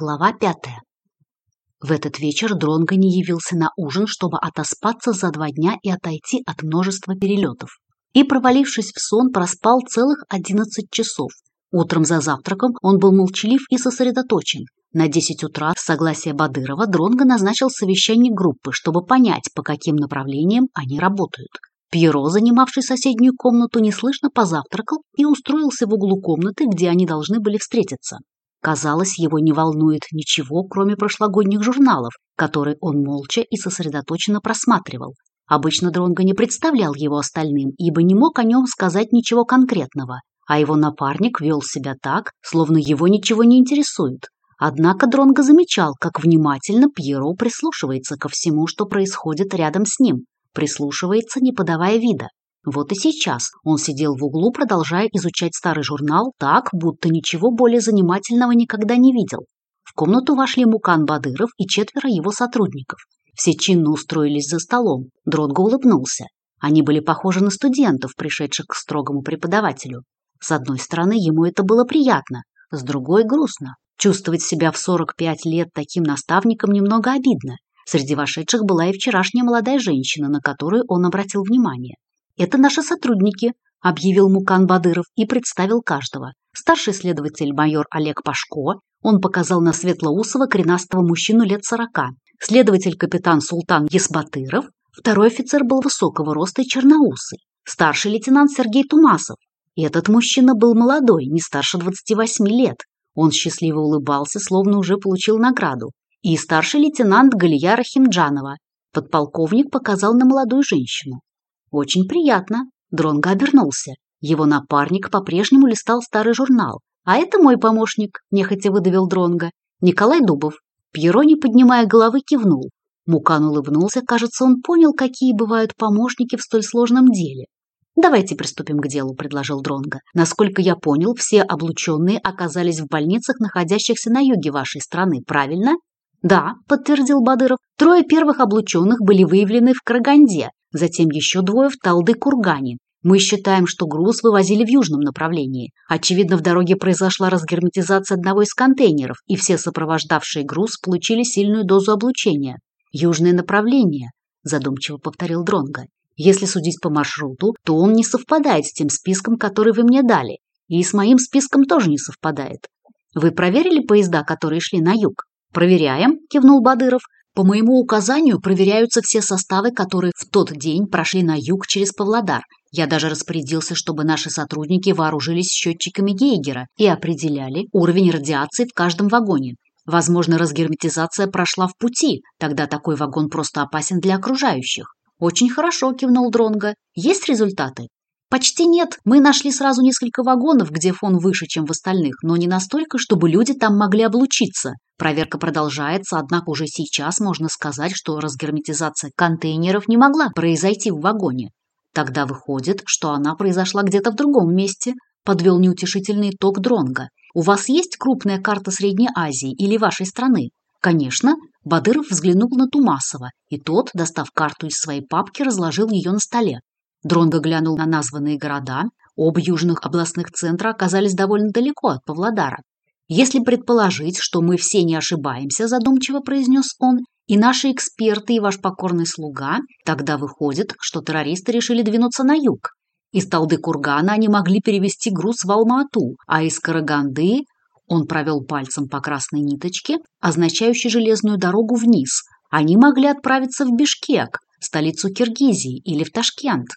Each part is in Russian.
Глава пятая. В этот вечер Дронго не явился на ужин, чтобы отоспаться за два дня и отойти от множества перелетов. И, провалившись в сон, проспал целых одиннадцать часов. Утром за завтраком он был молчалив и сосредоточен. На 10 утра, с согласия Бадырова, Дронго назначил совещание группы, чтобы понять, по каким направлениям они работают. Пьеро, занимавший соседнюю комнату, неслышно позавтракал и устроился в углу комнаты, где они должны были встретиться. Казалось, его не волнует ничего, кроме прошлогодних журналов, которые он молча и сосредоточенно просматривал. Обычно Дронго не представлял его остальным, ибо не мог о нем сказать ничего конкретного, а его напарник вел себя так, словно его ничего не интересует. Однако Дронго замечал, как внимательно Пьеро прислушивается ко всему, что происходит рядом с ним, прислушивается, не подавая вида. Вот и сейчас он сидел в углу, продолжая изучать старый журнал так, будто ничего более занимательного никогда не видел. В комнату вошли Мукан Бадыров и четверо его сотрудников. Все чинно устроились за столом. Дротго улыбнулся. Они были похожи на студентов, пришедших к строгому преподавателю. С одной стороны, ему это было приятно, с другой – грустно. Чувствовать себя в 45 лет таким наставником немного обидно. Среди вошедших была и вчерашняя молодая женщина, на которую он обратил внимание. «Это наши сотрудники», — объявил Мукан Бадыров и представил каждого. Старший следователь майор Олег Пашко, он показал на светлоусого коренастого мужчину лет сорока, следователь капитан Султан Есбатыров, второй офицер был высокого роста и черноусый, старший лейтенант Сергей Тумасов. И этот мужчина был молодой, не старше 28 лет. Он счастливо улыбался, словно уже получил награду. И старший лейтенант Галия Рахимджанова. Подполковник показал на молодую женщину. Очень приятно. Дронго обернулся. Его напарник по-прежнему листал старый журнал. А это мой помощник, нехотя выдавил Дронго. Николай Дубов. Пьеро, не поднимая головы, кивнул. Мукан улыбнулся, кажется, он понял, какие бывают помощники в столь сложном деле. «Давайте приступим к делу», – предложил Дронго. «Насколько я понял, все облученные оказались в больницах, находящихся на юге вашей страны, правильно?» «Да», – подтвердил Бадыров. «Трое первых облученных были выявлены в Караганде, Затем еще двое в Талды-Кургане. Мы считаем, что груз вывозили в южном направлении. Очевидно, в дороге произошла разгерметизация одного из контейнеров, и все сопровождавшие груз получили сильную дозу облучения. Южное направление, задумчиво повторил Дронга. Если судить по маршруту, то он не совпадает с тем списком, который вы мне дали, и с моим списком тоже не совпадает. Вы проверили поезда, которые шли на юг? Проверяем, кивнул Бадыров. По моему указанию проверяются все составы, которые в тот день прошли на юг через Павлодар. Я даже распорядился, чтобы наши сотрудники вооружились счетчиками Гейгера и определяли уровень радиации в каждом вагоне. Возможно, разгерметизация прошла в пути, тогда такой вагон просто опасен для окружающих. Очень хорошо кивнул Дронга. Есть результаты? Почти нет. Мы нашли сразу несколько вагонов, где фон выше, чем в остальных, но не настолько, чтобы люди там могли облучиться. Проверка продолжается, однако уже сейчас можно сказать, что разгерметизация контейнеров не могла произойти в вагоне. Тогда выходит, что она произошла где-то в другом месте, подвел неутешительный ток Дронга. У вас есть крупная карта Средней Азии или вашей страны? Конечно, Бадыров взглянул на Тумасова, и тот, достав карту из своей папки, разложил ее на столе. Дронго глянул на названные города. Оба южных областных центра оказались довольно далеко от Павлодара. «Если предположить, что мы все не ошибаемся», – задумчиво произнес он, «и наши эксперты, и ваш покорный слуга, тогда выходит, что террористы решили двинуться на юг. Из Талды-Кургана они могли перевести груз в Алмату, а из Караганды он провел пальцем по красной ниточке, означающей железную дорогу вниз. Они могли отправиться в Бишкек, столицу Киргизии или в Ташкент.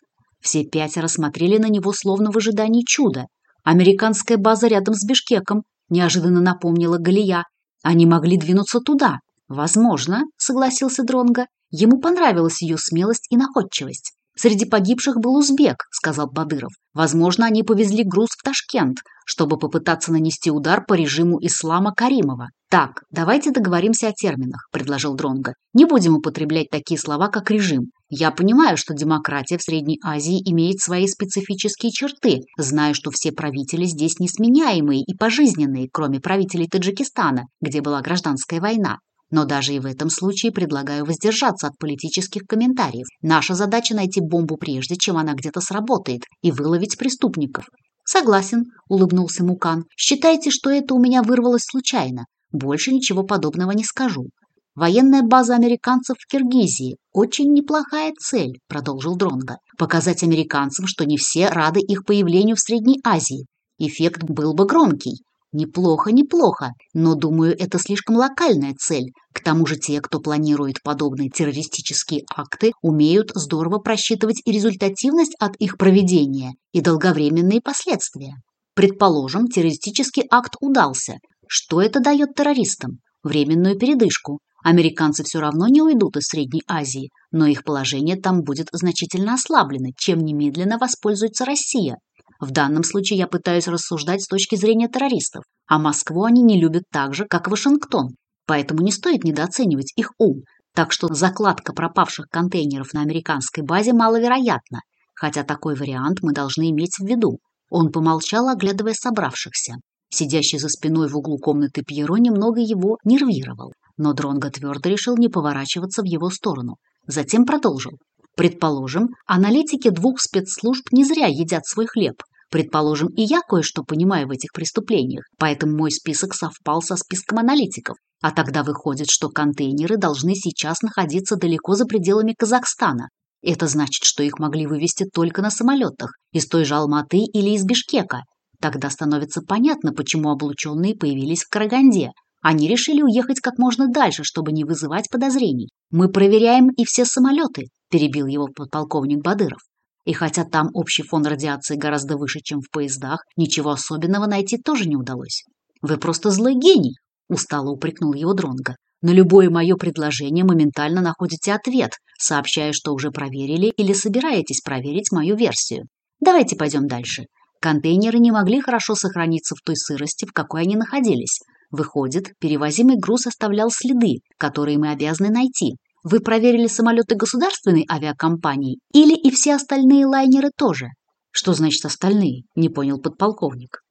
Все пятеро смотрели на него словно в ожидании чуда. Американская база рядом с Бишкеком, неожиданно напомнила Галия. Они могли двинуться туда. Возможно, согласился Дронга. Ему понравилась ее смелость и находчивость. Среди погибших был узбек, сказал Бадыров. Возможно, они повезли груз в Ташкент, чтобы попытаться нанести удар по режиму ислама Каримова. Так, давайте договоримся о терминах, предложил Дронга. Не будем употреблять такие слова, как режим. Я понимаю, что демократия в Средней Азии имеет свои специфические черты. Знаю, что все правители здесь несменяемые и пожизненные, кроме правителей Таджикистана, где была гражданская война. Но даже и в этом случае предлагаю воздержаться от политических комментариев. Наша задача найти бомбу прежде, чем она где-то сработает, и выловить преступников. Согласен, улыбнулся Мукан. Считайте, что это у меня вырвалось случайно. Больше ничего подобного не скажу. Военная база американцев в Киргизии – очень неплохая цель, продолжил Дронга. Показать американцам, что не все рады их появлению в Средней Азии. Эффект был бы громкий. Неплохо, неплохо, но, думаю, это слишком локальная цель. К тому же те, кто планирует подобные террористические акты, умеют здорово просчитывать и результативность от их проведения, и долговременные последствия. Предположим, террористический акт удался. Что это дает террористам? Временную передышку. Американцы все равно не уйдут из Средней Азии, но их положение там будет значительно ослаблено, чем немедленно воспользуется Россия. В данном случае я пытаюсь рассуждать с точки зрения террористов, а Москву они не любят так же, как Вашингтон, поэтому не стоит недооценивать их ум, так что закладка пропавших контейнеров на американской базе маловероятна, хотя такой вариант мы должны иметь в виду. Он помолчал, оглядывая собравшихся. Сидящий за спиной в углу комнаты Пьеро немного его нервировал но Дронго твердо решил не поворачиваться в его сторону. Затем продолжил. Предположим, аналитики двух спецслужб не зря едят свой хлеб. Предположим, и я кое-что понимаю в этих преступлениях, поэтому мой список совпал со списком аналитиков. А тогда выходит, что контейнеры должны сейчас находиться далеко за пределами Казахстана. Это значит, что их могли вывести только на самолетах, из той же Алматы или из Бишкека. Тогда становится понятно, почему облученные появились в Караганде – они решили уехать как можно дальше, чтобы не вызывать подозрений. Мы проверяем и все самолеты, перебил его подполковник Бадыров. И хотя там общий фон радиации гораздо выше, чем в поездах, ничего особенного найти тоже не удалось. Вы просто злой гений, устало упрекнул его Дронга. На любое мое предложение моментально находите ответ, сообщая, что уже проверили или собираетесь проверить мою версию. Давайте пойдем дальше. Контейнеры не могли хорошо сохраниться в той сырости, в какой они находились. Выходит, перевозимый груз оставлял следы, которые мы обязаны найти. Вы проверили самолеты государственной авиакомпании или и все остальные лайнеры тоже? Что значит остальные? Не понял подполковник.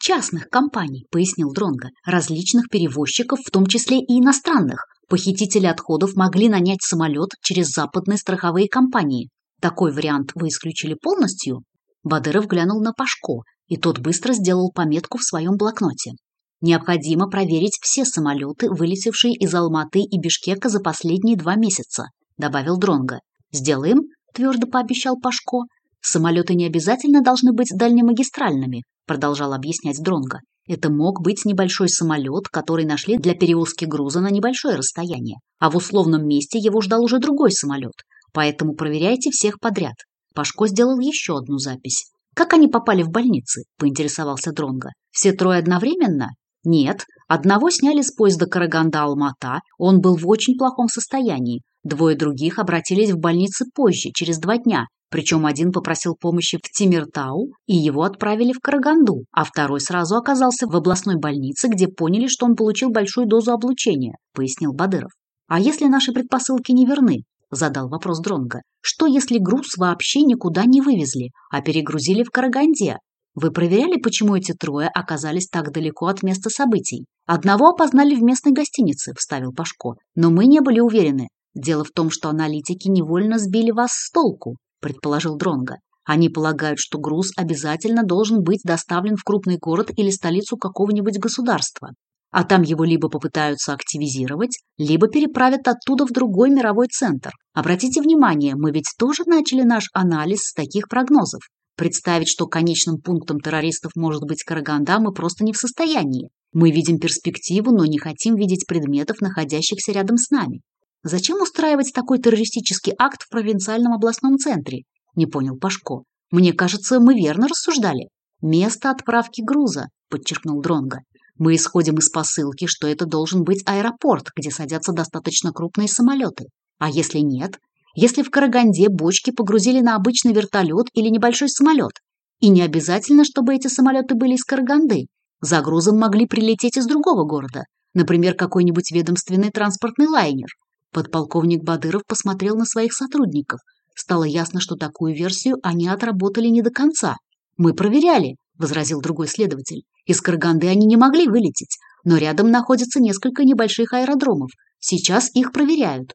Частных компаний, пояснил Дронга, различных перевозчиков, в том числе и иностранных. Похитители отходов могли нанять самолет через западные страховые компании. Такой вариант вы исключили полностью? Бадыров глянул на Пашко, и тот быстро сделал пометку в своем блокноте. Необходимо проверить все самолеты, вылетевшие из Алматы и Бишкека за последние два месяца», – добавил Дронга. «Сделаем», – твердо пообещал Пашко. «Самолеты не обязательно должны быть дальнемагистральными», – продолжал объяснять Дронга. «Это мог быть небольшой самолет, который нашли для перевозки груза на небольшое расстояние, а в условном месте его ждал уже другой самолет, поэтому проверяйте всех подряд». Пашко сделал еще одну запись. «Как они попали в больницы?» – поинтересовался Дронга. «Все трое одновременно?» Нет, одного сняли с поезда Караганда-Алмата, он был в очень плохом состоянии. Двое других обратились в больницы позже, через два дня, причем один попросил помощи в Тимиртау, и его отправили в Караганду, а второй сразу оказался в областной больнице, где поняли, что он получил большую дозу облучения, пояснил Бадыров. А если наши предпосылки не верны? задал вопрос Дронга. Что если груз вообще никуда не вывезли, а перегрузили в Караганде? Вы проверяли, почему эти трое оказались так далеко от места событий? Одного опознали в местной гостинице, вставил Пашко. Но мы не были уверены. Дело в том, что аналитики невольно сбили вас с толку, предположил Дронга. Они полагают, что груз обязательно должен быть доставлен в крупный город или столицу какого-нибудь государства. А там его либо попытаются активизировать, либо переправят оттуда в другой мировой центр. Обратите внимание, мы ведь тоже начали наш анализ с таких прогнозов. Представить, что конечным пунктом террористов может быть Караганда, мы просто не в состоянии. Мы видим перспективу, но не хотим видеть предметов, находящихся рядом с нами. Зачем устраивать такой террористический акт в провинциальном областном центре? Не понял Пашко. Мне кажется, мы верно рассуждали. Место отправки груза, подчеркнул Дронга. Мы исходим из посылки, что это должен быть аэропорт, где садятся достаточно крупные самолеты. А если нет, если в Караганде бочки погрузили на обычный вертолет или небольшой самолет. И не обязательно, чтобы эти самолеты были из Караганды. За грузом могли прилететь из другого города, например, какой-нибудь ведомственный транспортный лайнер. Подполковник Бадыров посмотрел на своих сотрудников. Стало ясно, что такую версию они отработали не до конца. «Мы проверяли», – возразил другой следователь. «Из Караганды они не могли вылететь, но рядом находятся несколько небольших аэродромов. Сейчас их проверяют.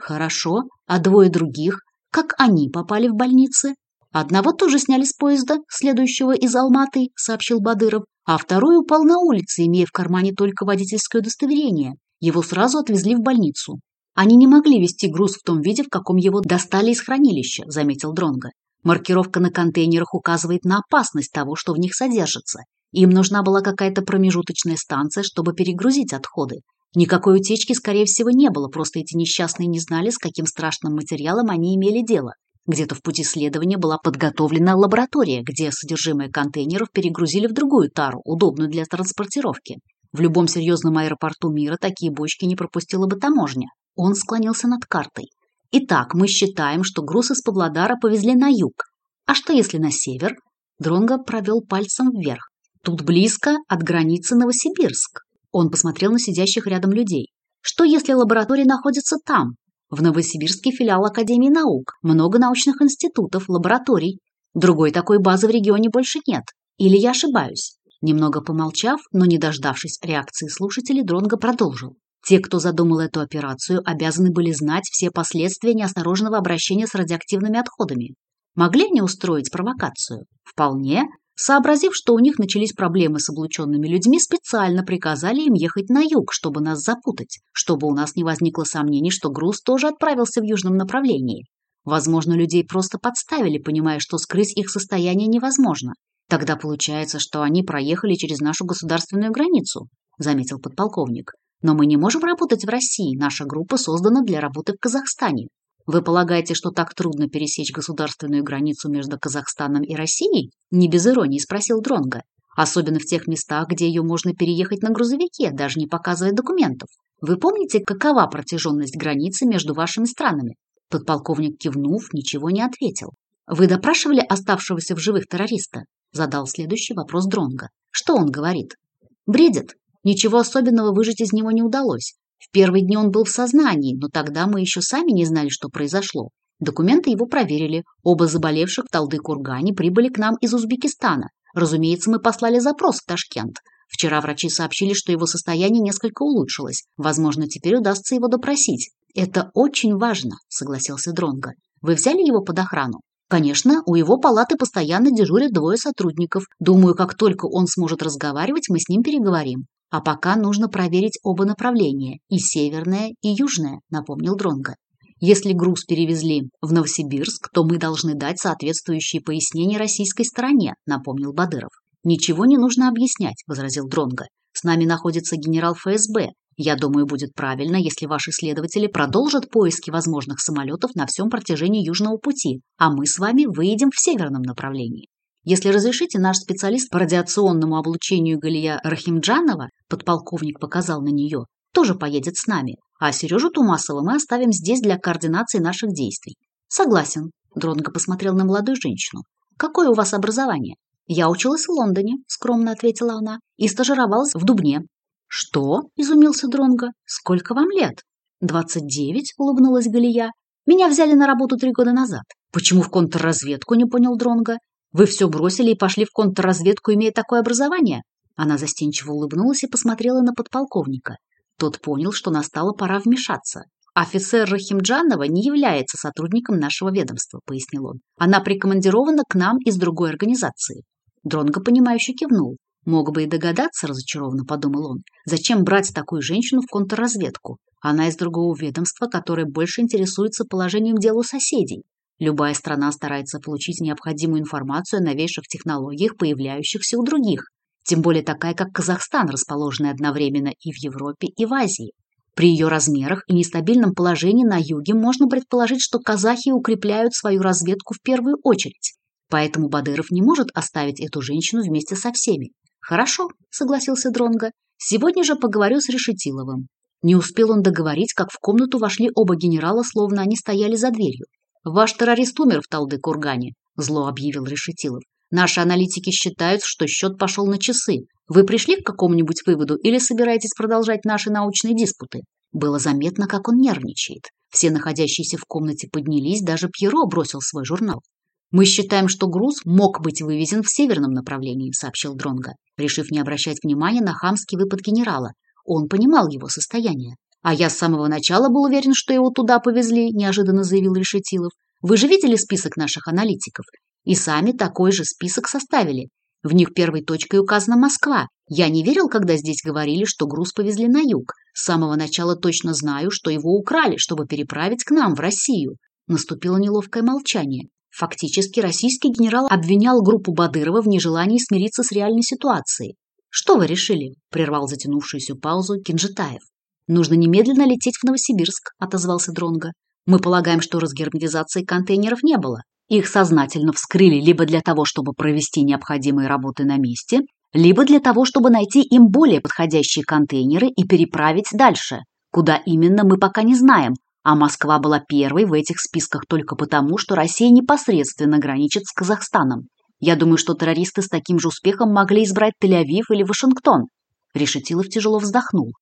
Хорошо, а двое других, как они попали в больницы? Одного тоже сняли с поезда, следующего из Алматы, сообщил Бадыров, а второй упал на улице, имея в кармане только водительское удостоверение. Его сразу отвезли в больницу. Они не могли вести груз в том виде, в каком его достали из хранилища, заметил Дронга. Маркировка на контейнерах указывает на опасность того, что в них содержится. Им нужна была какая-то промежуточная станция, чтобы перегрузить отходы. Никакой утечки, скорее всего, не было, просто эти несчастные не знали, с каким страшным материалом они имели дело. Где-то в пути следования была подготовлена лаборатория, где содержимое контейнеров перегрузили в другую тару, удобную для транспортировки. В любом серьезном аэропорту мира такие бочки не пропустила бы таможня. Он склонился над картой. Итак, мы считаем, что груз из Павлодара повезли на юг. А что если на север? Дронго провел пальцем вверх. Тут близко от границы Новосибирск. Он посмотрел на сидящих рядом людей. Что если лаборатория находится там? В Новосибирске филиал Академии наук, много научных институтов, лабораторий. Другой такой базы в регионе больше нет. Или я ошибаюсь? Немного помолчав, но не дождавшись реакции слушателей, Дронго продолжил. Те, кто задумал эту операцию, обязаны были знать все последствия неосторожного обращения с радиоактивными отходами. Могли они устроить провокацию? Вполне, Сообразив, что у них начались проблемы с облученными людьми, специально приказали им ехать на юг, чтобы нас запутать, чтобы у нас не возникло сомнений, что груз тоже отправился в южном направлении. Возможно, людей просто подставили, понимая, что скрыть их состояние невозможно. Тогда получается, что они проехали через нашу государственную границу, заметил подполковник. Но мы не можем работать в России, наша группа создана для работы в Казахстане. Вы полагаете, что так трудно пересечь государственную границу между Казахстаном и Россией? Не без иронии спросил Дронга. Особенно в тех местах, где ее можно переехать на грузовике, даже не показывая документов. Вы помните, какова протяженность границы между вашими странами? Подполковник, кивнув, ничего не ответил. Вы допрашивали оставшегося в живых террориста? Задал следующий вопрос Дронга. Что он говорит? Бредит. Ничего особенного выжить из него не удалось. В первые дни он был в сознании, но тогда мы еще сами не знали, что произошло. Документы его проверили. Оба заболевших в Талды-Кургане прибыли к нам из Узбекистана. Разумеется, мы послали запрос в Ташкент. Вчера врачи сообщили, что его состояние несколько улучшилось. Возможно, теперь удастся его допросить. Это очень важно, согласился Дронга. Вы взяли его под охрану? Конечно, у его палаты постоянно дежурят двое сотрудников. Думаю, как только он сможет разговаривать, мы с ним переговорим. А пока нужно проверить оба направления, и северное, и южное, напомнил Дронга. Если груз перевезли в Новосибирск, то мы должны дать соответствующие пояснения российской стороне, напомнил Бадыров. Ничего не нужно объяснять, возразил Дронга. С нами находится генерал ФСБ. Я думаю, будет правильно, если ваши следователи продолжат поиски возможных самолетов на всем протяжении Южного пути, а мы с вами выедем в северном направлении. Если разрешите, наш специалист по радиационному облучению Галия Рахимджанова, подполковник показал на нее, тоже поедет с нами, а Сережу Тумасова мы оставим здесь для координации наших действий. Согласен, Дронго посмотрел на молодую женщину. Какое у вас образование? Я училась в Лондоне, скромно ответила она, и стажировалась в Дубне. Что? изумился Дронго. Сколько вам лет? Двадцать девять, улыбнулась Галия. Меня взяли на работу три года назад. Почему в контрразведку, не понял Дронго? Вы все бросили и пошли в контрразведку, имея такое образование?» Она застенчиво улыбнулась и посмотрела на подполковника. Тот понял, что настала пора вмешаться. «Офицер Рахимджанова не является сотрудником нашего ведомства», — пояснил он. «Она прикомандирована к нам из другой организации». Дронго, понимающе кивнул. «Мог бы и догадаться, — разочарованно подумал он, — зачем брать такую женщину в контрразведку? Она из другого ведомства, которое больше интересуется положением дел у соседей. Любая страна старается получить необходимую информацию о новейших технологиях, появляющихся у других, тем более такая, как Казахстан, расположенная одновременно и в Европе, и в Азии. При ее размерах и нестабильном положении на юге можно предположить, что казахи укрепляют свою разведку в первую очередь. Поэтому Бадыров не может оставить эту женщину вместе со всеми. «Хорошо», — согласился Дронга. «Сегодня же поговорю с Решетиловым». Не успел он договорить, как в комнату вошли оба генерала, словно они стояли за дверью. «Ваш террорист умер в Талды-Кургане», – зло объявил Решетилов. «Наши аналитики считают, что счет пошел на часы. Вы пришли к какому-нибудь выводу или собираетесь продолжать наши научные диспуты?» Было заметно, как он нервничает. Все находящиеся в комнате поднялись, даже Пьеро бросил свой журнал. «Мы считаем, что груз мог быть вывезен в северном направлении», – сообщил Дронга, решив не обращать внимания на хамский выпад генерала. Он понимал его состояние. «А я с самого начала был уверен, что его туда повезли», – неожиданно заявил Решетилов. «Вы же видели список наших аналитиков? И сами такой же список составили. В них первой точкой указана Москва. Я не верил, когда здесь говорили, что груз повезли на юг. С самого начала точно знаю, что его украли, чтобы переправить к нам, в Россию». Наступило неловкое молчание. Фактически российский генерал обвинял группу Бадырова в нежелании смириться с реальной ситуацией. «Что вы решили?» – прервал затянувшуюся паузу Кинжетаев нужно немедленно лететь в Новосибирск», – отозвался Дронга. «Мы полагаем, что разгерметизации контейнеров не было. Их сознательно вскрыли либо для того, чтобы провести необходимые работы на месте, либо для того, чтобы найти им более подходящие контейнеры и переправить дальше. Куда именно, мы пока не знаем, а Москва была первой в этих списках только потому, что Россия непосредственно граничит с Казахстаном. Я думаю, что террористы с таким же успехом могли избрать Тель-Авив или Вашингтон. Решетилов тяжело вздохнул.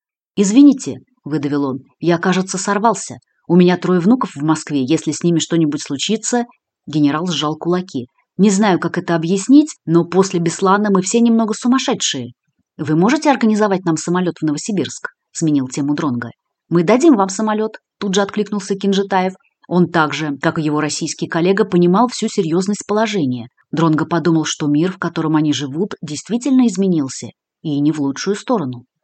«Извините», — выдавил он, — «я, кажется, сорвался. У меня трое внуков в Москве. Если с ними что-нибудь случится...» Генерал сжал кулаки. «Не знаю, как это объяснить, но после Беслана мы все немного сумасшедшие. Вы можете организовать нам самолет в Новосибирск?» — сменил тему Дронга. «Мы дадим вам самолет», — тут же откликнулся Кинжитаев. Он также, как и его российский коллега, понимал всю серьезность положения. Дронго подумал, что мир, в котором они живут, действительно изменился, и не в лучшую сторону.